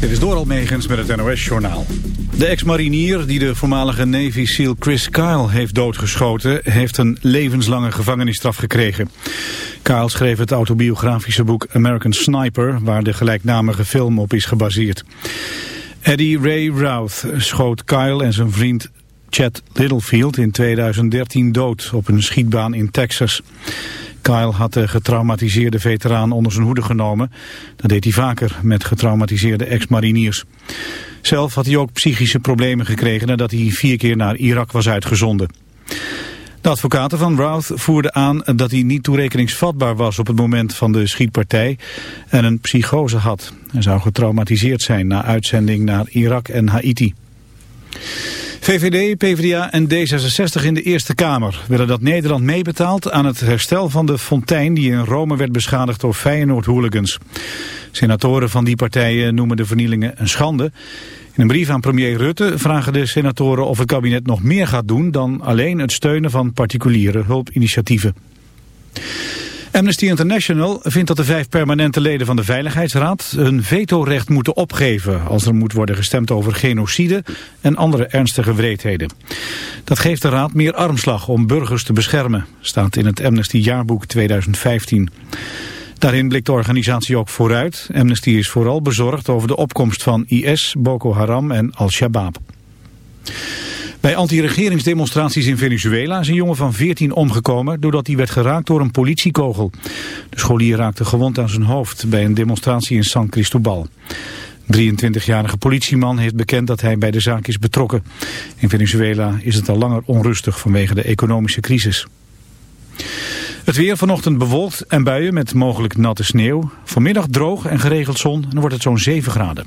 Dit is Doral Megens met het NOS-journaal. De ex-marinier die de voormalige Navy SEAL Chris Kyle heeft doodgeschoten... heeft een levenslange gevangenisstraf gekregen. Kyle schreef het autobiografische boek American Sniper... waar de gelijknamige film op is gebaseerd. Eddie Ray Routh schoot Kyle en zijn vriend Chad Littlefield in 2013 dood op een schietbaan in Texas. Kyle had de getraumatiseerde veteraan onder zijn hoede genomen. Dat deed hij vaker met getraumatiseerde ex-mariniers. Zelf had hij ook psychische problemen gekregen nadat hij vier keer naar Irak was uitgezonden. De advocaten van Routh voerden aan dat hij niet toerekeningsvatbaar was op het moment van de schietpartij en een psychose had. Hij zou getraumatiseerd zijn na uitzending naar Irak en Haiti. VVD, PvdA en D66 in de Eerste Kamer willen dat Nederland meebetaalt aan het herstel van de fontein die in Rome werd beschadigd door Feyenoord-hooligans. Senatoren van die partijen noemen de vernielingen een schande. In een brief aan premier Rutte vragen de senatoren of het kabinet nog meer gaat doen dan alleen het steunen van particuliere hulpinitiatieven. Amnesty International vindt dat de vijf permanente leden van de Veiligheidsraad hun vetorecht moeten opgeven als er moet worden gestemd over genocide en andere ernstige wreedheden. Dat geeft de raad meer armslag om burgers te beschermen, staat in het Amnesty jaarboek 2015. Daarin blikt de organisatie ook vooruit. Amnesty is vooral bezorgd over de opkomst van IS, Boko Haram en Al-Shabaab. Bij anti-regeringsdemonstraties in Venezuela is een jongen van 14 omgekomen doordat hij werd geraakt door een politiekogel. De scholier raakte gewond aan zijn hoofd bij een demonstratie in San Cristobal. 23-jarige politieman heeft bekend dat hij bij de zaak is betrokken. In Venezuela is het al langer onrustig vanwege de economische crisis. Het weer vanochtend bewolkt en buien met mogelijk natte sneeuw. Vanmiddag droog en geregeld zon en dan wordt het zo'n 7 graden.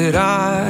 that I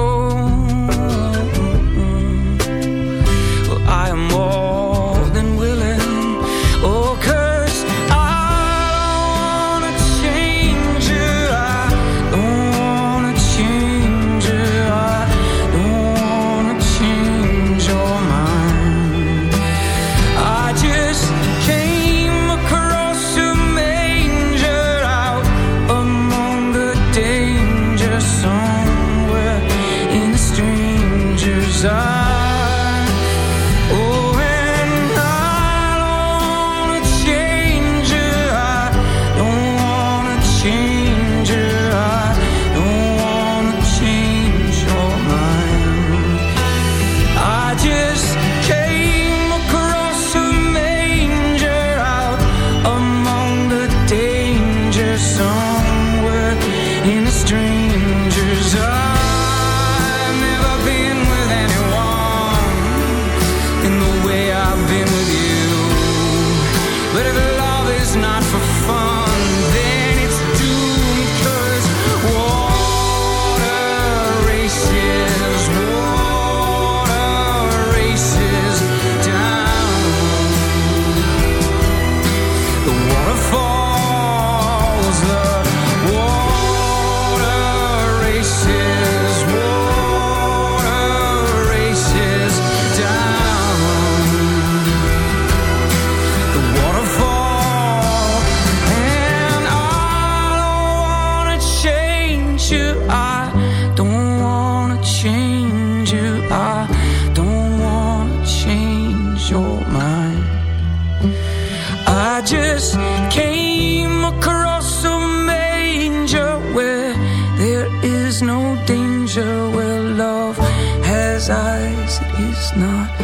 your mind. I just came across a manger Where there is no danger Where love has eyes, it is not.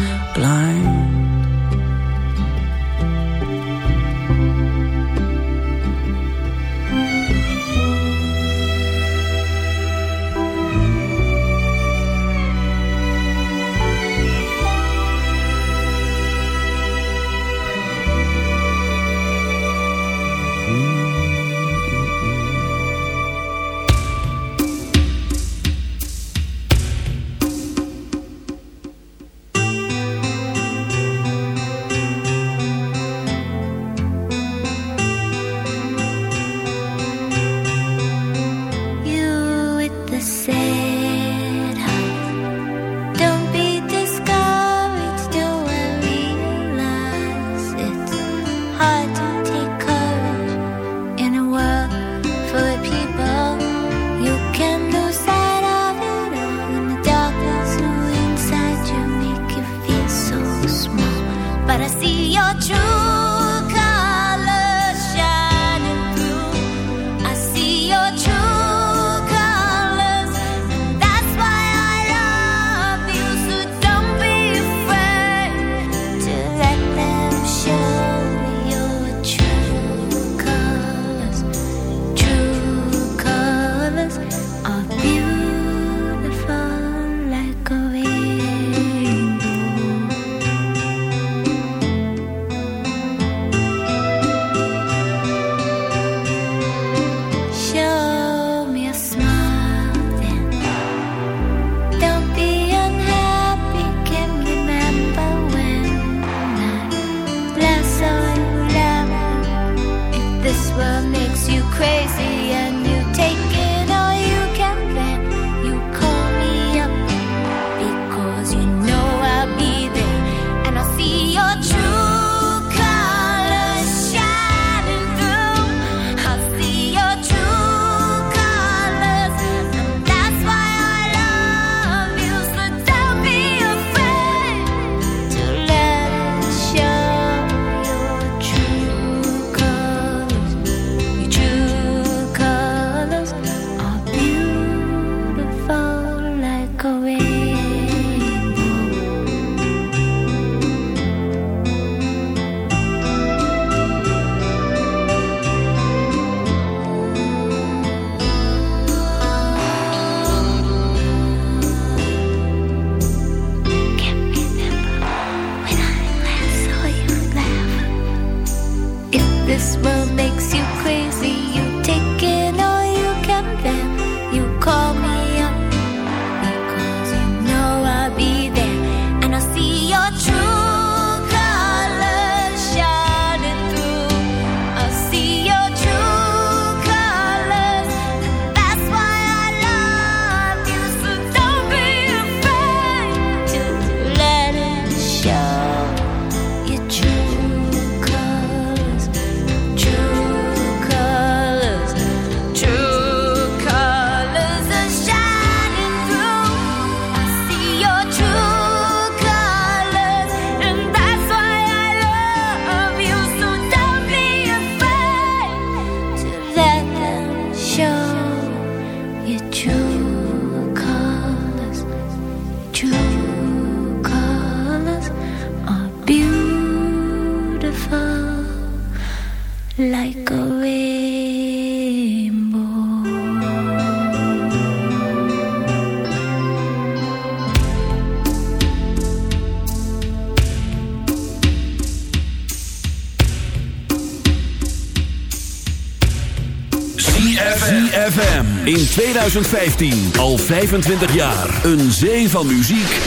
2015, al 25 jaar. Een zee van muziek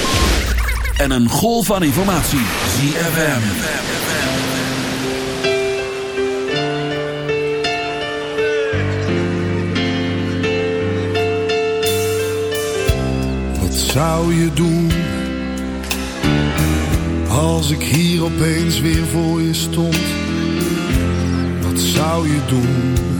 en een golf van informatie. ZFM. Wat zou je doen als ik hier opeens weer voor je stond? Wat zou je doen?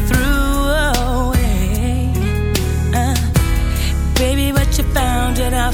found it out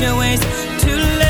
your ways. To live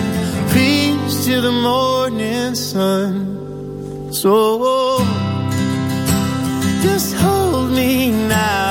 to the morning sun. So just hold me now.